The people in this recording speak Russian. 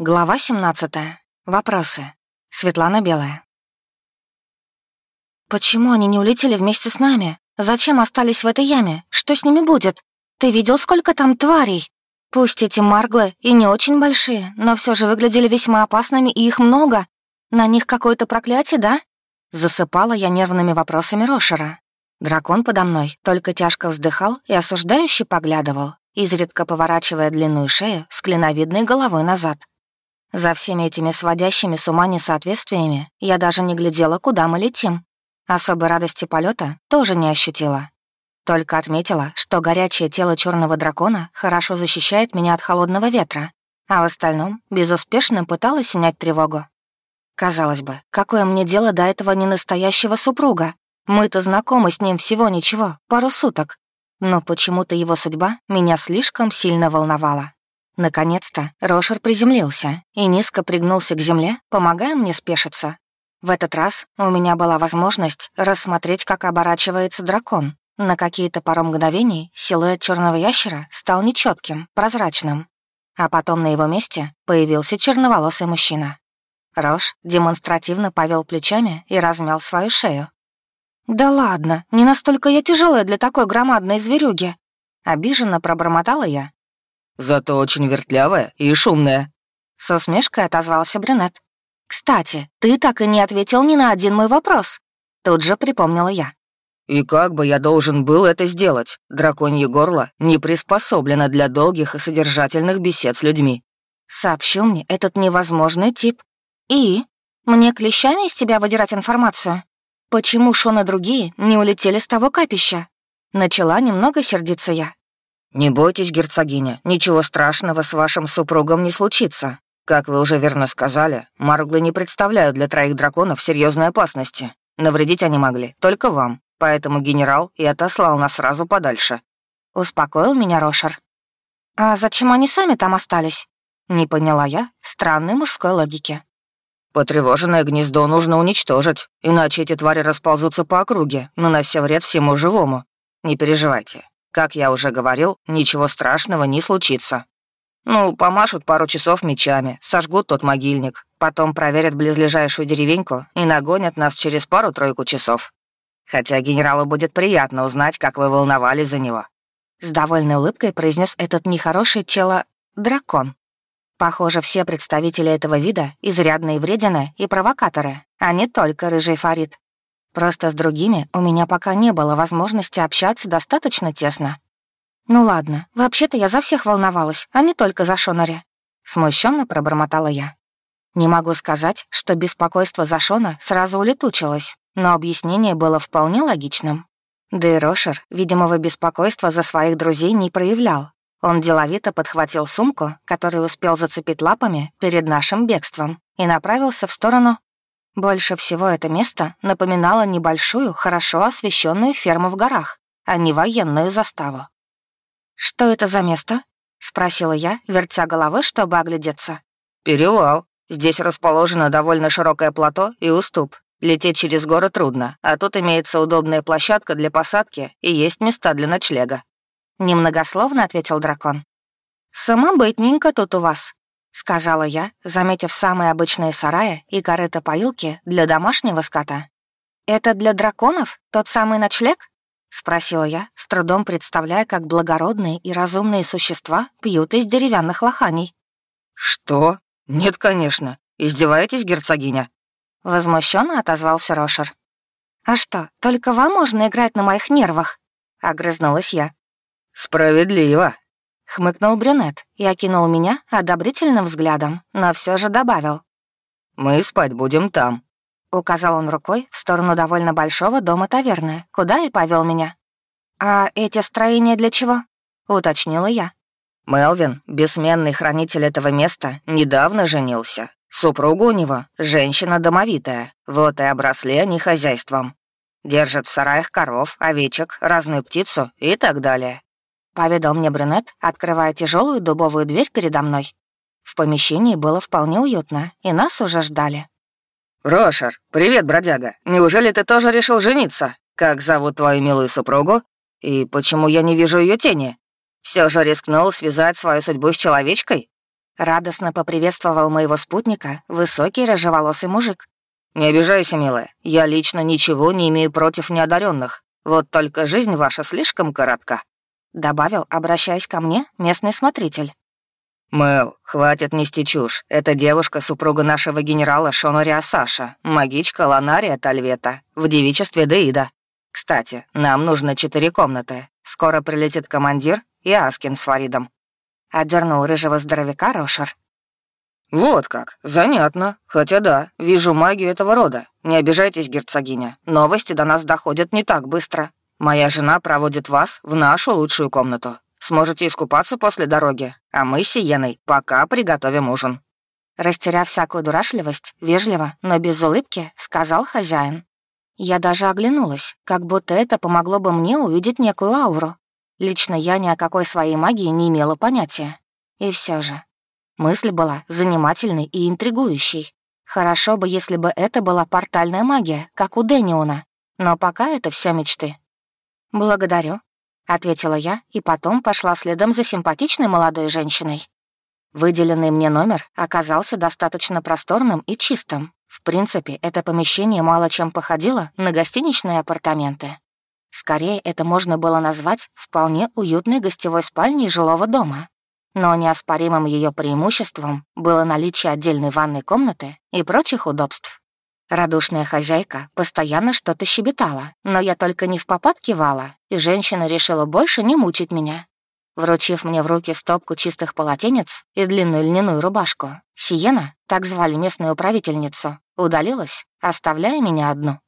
Глава 17. Вопросы. Светлана Белая. «Почему они не улетели вместе с нами? Зачем остались в этой яме? Что с ними будет? Ты видел, сколько там тварей? Пусть эти марглы и не очень большие, но все же выглядели весьма опасными, и их много. На них какое-то проклятие, да?» Засыпала я нервными вопросами Рошера. Дракон подо мной только тяжко вздыхал и осуждающе поглядывал, изредка поворачивая длинную шею с клиновидной головой назад. За всеми этими сводящими с ума несоответствиями я даже не глядела, куда мы летим. Особой радости полета тоже не ощутила. Только отметила, что горячее тело черного дракона хорошо защищает меня от холодного ветра, а в остальном безуспешно пыталась снять тревогу. Казалось бы, какое мне дело до этого ненастоящего супруга? Мы-то знакомы с ним всего ничего, пару суток. Но почему-то его судьба меня слишком сильно волновала. Наконец-то Рошер приземлился и низко пригнулся к земле, помогая мне спешиться. В этот раз у меня была возможность рассмотреть, как оборачивается дракон. На какие-то пару мгновений силуэт черного ящера стал нечетким, прозрачным. А потом на его месте появился черноволосый мужчина. Рош демонстративно повел плечами и размял свою шею. «Да ладно, не настолько я тяжелая для такой громадной зверюги!» Обиженно пробормотала я Зато очень вертлявая и шумная». С усмешкой отозвался брюнет. «Кстати, ты так и не ответил ни на один мой вопрос». Тут же припомнила я. «И как бы я должен был это сделать? Драконье горло не приспособлено для долгих и содержательных бесед с людьми». Сообщил мне этот невозможный тип. «И? Мне клещами из тебя выдирать информацию? Почему Шон и другие не улетели с того капища?» Начала немного сердиться я. «Не бойтесь, герцогиня, ничего страшного с вашим супругом не случится. Как вы уже верно сказали, марглы не представляют для троих драконов серьезной опасности. Навредить они могли только вам, поэтому генерал и отослал нас сразу подальше». Успокоил меня Рошер. «А зачем они сами там остались?» Не поняла я странной мужской логики. «Потревоженное гнездо нужно уничтожить, иначе эти твари расползутся по округе, нанося вред всему живому. Не переживайте, как я уже говорил, ничего страшного не случится. Ну, помашут пару часов мечами, сожгут тот могильник, потом проверят близлежащую деревеньку и нагонят нас через пару-тройку часов. Хотя генералу будет приятно узнать, как вы волновались за него». С довольной улыбкой произнес этот нехороший чело дракон. Похоже, все представители этого вида изрядные вредины и провокаторы, а не только рыжий фарид. Просто с другими у меня пока не было возможности общаться достаточно тесно. «Ну ладно, вообще-то я за всех волновалась, а не только за Шонари», — смущенно пробормотала я. Не могу сказать, что беспокойство за Шона сразу улетучилось, но объяснение было вполне логичным. Да и Рошер видимого беспокойства за своих друзей не проявлял. Он деловито подхватил сумку, которую успел зацепить лапами перед нашим бегством, и направился в сторону больше всего это место напоминало небольшую, хорошо освещенную ферму в горах, а не военную заставу. «Что это за место?» — спросила я, вертя головы, чтобы оглядеться. «Перевал. Здесь расположено довольно широкое плато и уступ. Лететь через горы трудно, а тут имеется удобная площадка для посадки и есть места для ночлега». Немногословно ответил дракон. «Самобытненько тут у вас», — сказала я, заметив самые обычные сараи и корыто-поилки для домашнего скота. «Это для драконов? Тот самый ночлег?» — спросила я, с трудом представляя, как благородные и разумные существа пьют из деревянных лоханий. «Что? Нет, конечно. Издеваетесь, герцогиня?» Возмущенно отозвался Рошер. «А что, только вам можно играть на моих нервах?» — огрызнулась я. «Справедливо», Хмыкнул брюнет и окинул меня одобрительным взглядом, но все же добавил. «Мы спать будем там», — указал он рукой в сторону довольно большого дома таверны, куда и повел меня. «А эти строения для чего?» — уточнила я. «Мелвин, бессменный хранитель этого места, недавно женился. Супруга у него — женщина домовитая, вот и обросли они хозяйством. Держат в сараях коров, овечек, разную птицу и так далее поведал мне брюнет, открывая тяжелую дубовую дверь передо мной. В помещении было вполне уютно, и нас уже ждали. «Рошер, привет, бродяга. Неужели ты тоже решил жениться? Как зовут твою милую супругу? И почему я не вижу ее тени? Все же рискнул связать свою судьбу с человечкой?» Радостно поприветствовал моего спутника высокий рыжеволосый мужик. «Не обижайся, милая. Я лично ничего не имею против неодаренных. Вот только жизнь ваша слишком коротка», — добавил, обращаясь ко мне, местный смотритель. «Мэл, хватит нести чушь. Это девушка, супруга нашего генерала Шонориа Саша, магичка Ланария Тальвета, в девичестве Деида. Кстати, нам нужно четыре комнаты. Скоро прилетит командир и Аскин с Фаридом». Отдернул рыжего здоровяка Рошер. «Вот как, занятно. Хотя да, вижу магию этого рода. Не обижайтесь, герцогиня. Новости до нас доходят не так быстро. Моя жена проводит вас в нашу лучшую комнату. Сможете искупаться после дороги, а мы с Сиеной пока приготовим ужин». Растеряв всякую дурашливость, вежливо, но без улыбки, сказал хозяин. Я даже оглянулась, как будто это помогло бы мне увидеть некую ауру. Лично я ни о какой своей магии не имела понятия. И все же. Мысль была занимательной и интригующей. Хорошо бы, если бы это была портальная магия, как у Дэниона. Но пока это все мечты. «Благодарю», — ответила я, и потом пошла следом за симпатичной молодой женщиной. Выделенный мне номер оказался достаточно просторным и чистым. В принципе, это помещение мало чем походило на гостиничные апартаменты. Скорее, это можно было назвать вполне уютной гостевой спальней жилого дома. Но неоспоримым ее преимуществом было наличие отдельной ванной комнаты и прочих удобств. Радушная хозяйка постоянно что-то щебетала, но я только не в попад кивала, и женщина решила больше не мучить меня. Вручив мне в руки стопку чистых полотенец и длинную льняную рубашку, Сиена, так звали местную управительницу, удалилась, оставляя меня одну.